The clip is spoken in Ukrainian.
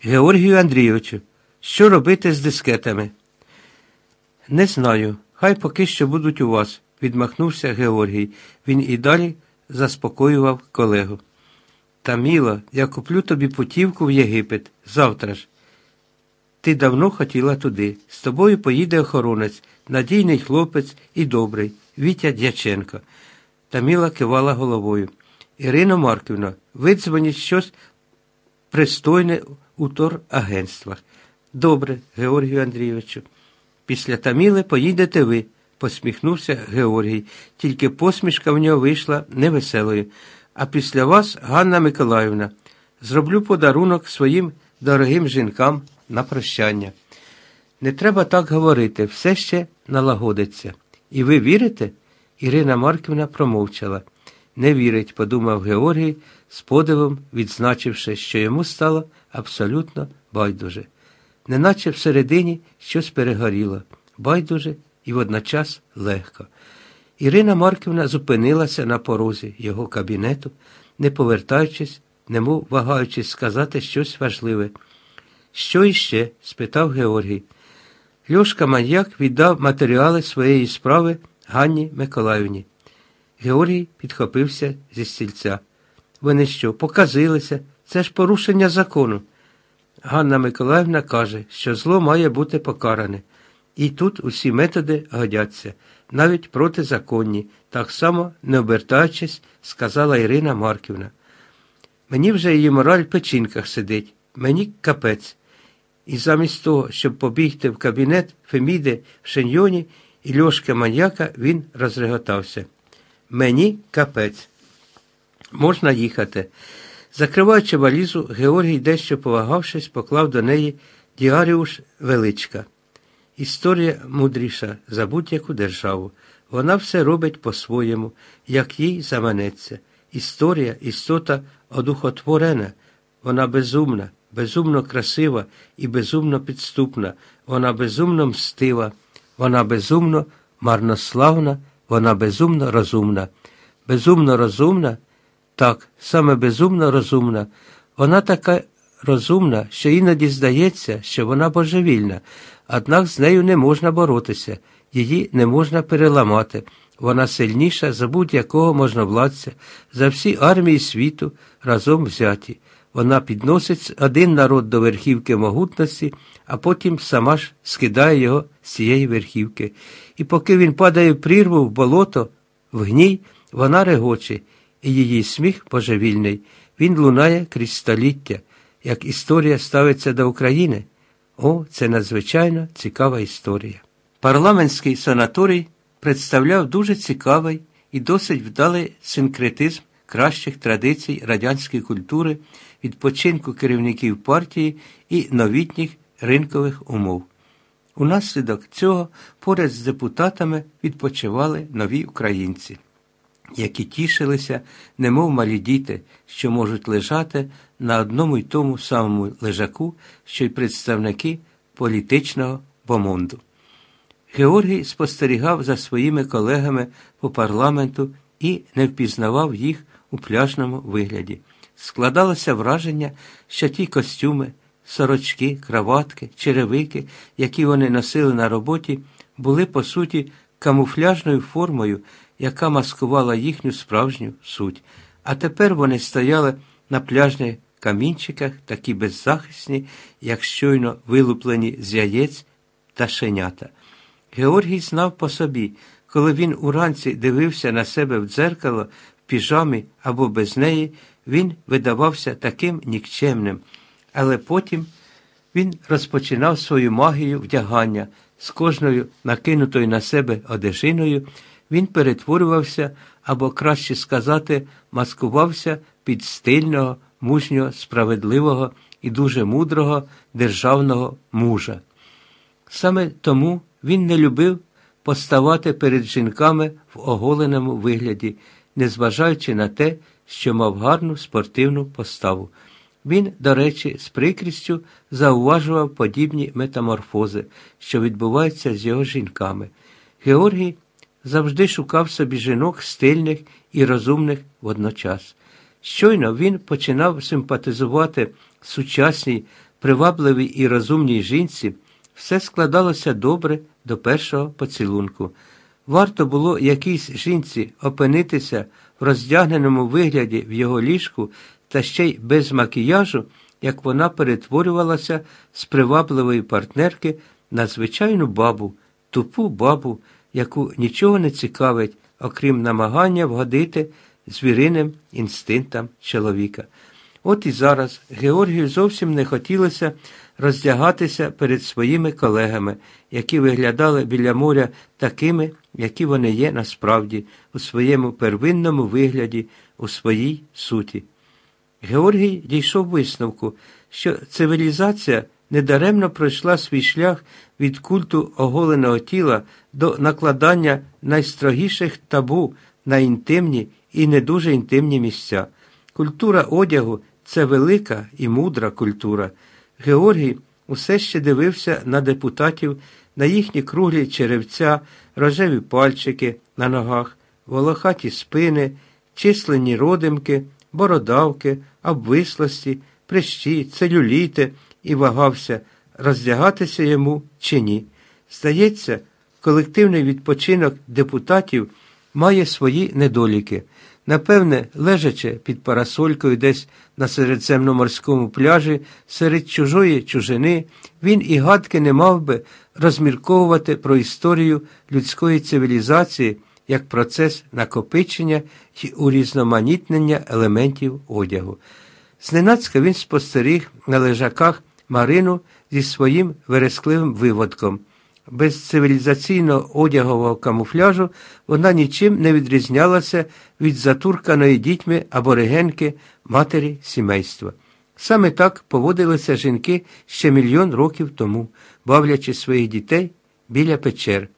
Георгію Андрійовичу, що робити з дискетами? Не знаю. Хай поки що будуть у вас, відмахнувся Георгій. Він і далі заспокоював колегу. Та міла, я куплю тобі путівку в Єгипет завтра ж. Ти давно хотіла туди. З тобою поїде охоронець, надійний хлопець і добрий, Вітя Дяченко. Таміла кивала головою. Ірино Марківна, видзвоніть щось пристойне у торагентствах. Добре, Георгію Андрійовичу. Після Таміли поїдете ви, посміхнувся Георгій, тільки посмішка в нього вийшла невеселою. А після вас, Ганна Миколаївна, зроблю подарунок своїм дорогим жінкам на прощання. Не треба так говорити, все ще налагодиться. І ви вірите? Ірина Марківна промовчала. Не вірить, подумав Георгій, з подивом відзначивши, що йому стало абсолютно байдуже. Неначе всередині щось перегоріло, байдуже і водночас легко. Ірина Марківна зупинилася на порозі його кабінету, не повертаючись, немов вагаючись сказати щось важливе. Що іще? спитав Георгій. Льошка маньяк віддав матеріали своєї справи Ганні Миколаївні. Георгій підхопився зі стільця. Вони що, показилися? Це ж порушення закону. Ганна Миколаївна каже, що зло має бути покаране. І тут усі методи годяться, навіть протизаконні, так само не обертаючись, сказала Ірина Марківна. Мені вже її мораль в печінках сидить, мені капець. І замість того, щоб побігти в кабінет Феміди в шиньйоні і Льошки маньяка, він розреготався. Мені капець. Можна їхати. Закриваючи валізу, Георгій, дещо повагавшись, поклав до неї діаріуш величка. Історія мудріша за будь-яку державу. Вона все робить по-своєму, як їй заманеться. Історія, істота одухотворена, вона безумна, безумно красива і безумно підступна, вона безумно мстива, вона безумно марнославна, вона безумно розумна. Безумно розумна? Так, саме безумно розумна. Вона така розумна, що іноді здається, що вона божевільна, однак з нею не можна боротися, її не можна переламати. Вона сильніша за будь-якого можновладця, за всі армії світу разом взяті. Вона підносить один народ до верхівки могутності, а потім сама ж скидає його з цієї верхівки. І поки він падає в прірву в болото, в гній, вона регоче, і її сміх божевільний. Він лунає крізь століття, як історія ставиться до України. О, це надзвичайно цікава історія. Парламентський санаторій представляв дуже цікавий і досить вдалий синкретизм кращих традицій радянської культури, відпочинку керівників партії і новітніх ринкових умов. Унаслідок цього поряд з депутатами відпочивали нові українці, які тішилися, немов малі діти, що можуть лежати на одному й тому самому лежаку, що й представники політичного бомонду. Георгій спостерігав за своїми колегами по парламенту і не впізнавав їх у пляжному вигляді. Складалося враження, що ті костюми, сорочки, краватки, черевики, які вони носили на роботі, були по суті камуфляжною формою, яка маскувала їхню справжню суть. А тепер вони стояли на пляжних камінчиках, такі беззахисні, як щойно вилуплені з яєць та шенята. Георгій знав по собі, коли він уранці дивився на себе в дзеркало в піжамі або без неї, він видавався таким нікчемним, але потім він розпочинав свою магію вдягання з кожною накинутою на себе одежиною, він перетворювався або, краще сказати, маскувався під стильного, мужнього, справедливого і дуже мудрого державного мужа. Саме тому він не любив поставати перед жінками в оголеному вигляді, незважаючи на те, що мав гарну спортивну поставу. Він, до речі, з прикрістю зауважував подібні метаморфози, що відбуваються з його жінками. Георгій завжди шукав собі жінок стильних і розумних водночас. Щойно він починав симпатизувати сучасній привабливій і розумній жінці все складалося добре до першого поцілунку. Варто було якійсь жінці опинитися в роздягненому вигляді в його ліжку та ще й без макіяжу, як вона перетворювалася з привабливої партнерки на звичайну бабу, тупу бабу, яку нічого не цікавить, окрім намагання вгодити звіриним інстинктам чоловіка. От і зараз Георгію зовсім не хотілося роздягатися перед своїми колегами, які виглядали біля моря такими, які вони є насправді, у своєму первинному вигляді, у своїй суті. Георгій дійшов висновку, що цивілізація недаремно пройшла свій шлях від культу оголеного тіла до накладання найстрогіших табу на інтимні і не дуже інтимні місця. Культура одягу це велика і мудра культура. Георгій усе ще дивився на депутатів, на їхні круглі черевця, рожеві пальчики на ногах, волохаті спини, численні родимки, бородавки, обвислості, прищі, целюліти і вагався, роздягатися йому чи ні. Здається, колективний відпочинок депутатів має свої недоліки. Напевне, лежачи під парасолькою десь на середземноморському пляжі, серед чужої чужини, він і гадки не мав би розмірковувати про історію людської цивілізації як процес накопичення і урізноманітнення елементів одягу. Зненацька він спостеріг на лежаках Марину зі своїм верескливим виводком. Без цивілізаційного одягового камуфляжу вона нічим не відрізнялася від затурканої дітьми аборигенки матері сімейства. Саме так поводилися жінки ще мільйон років тому, бавлячи своїх дітей біля печер.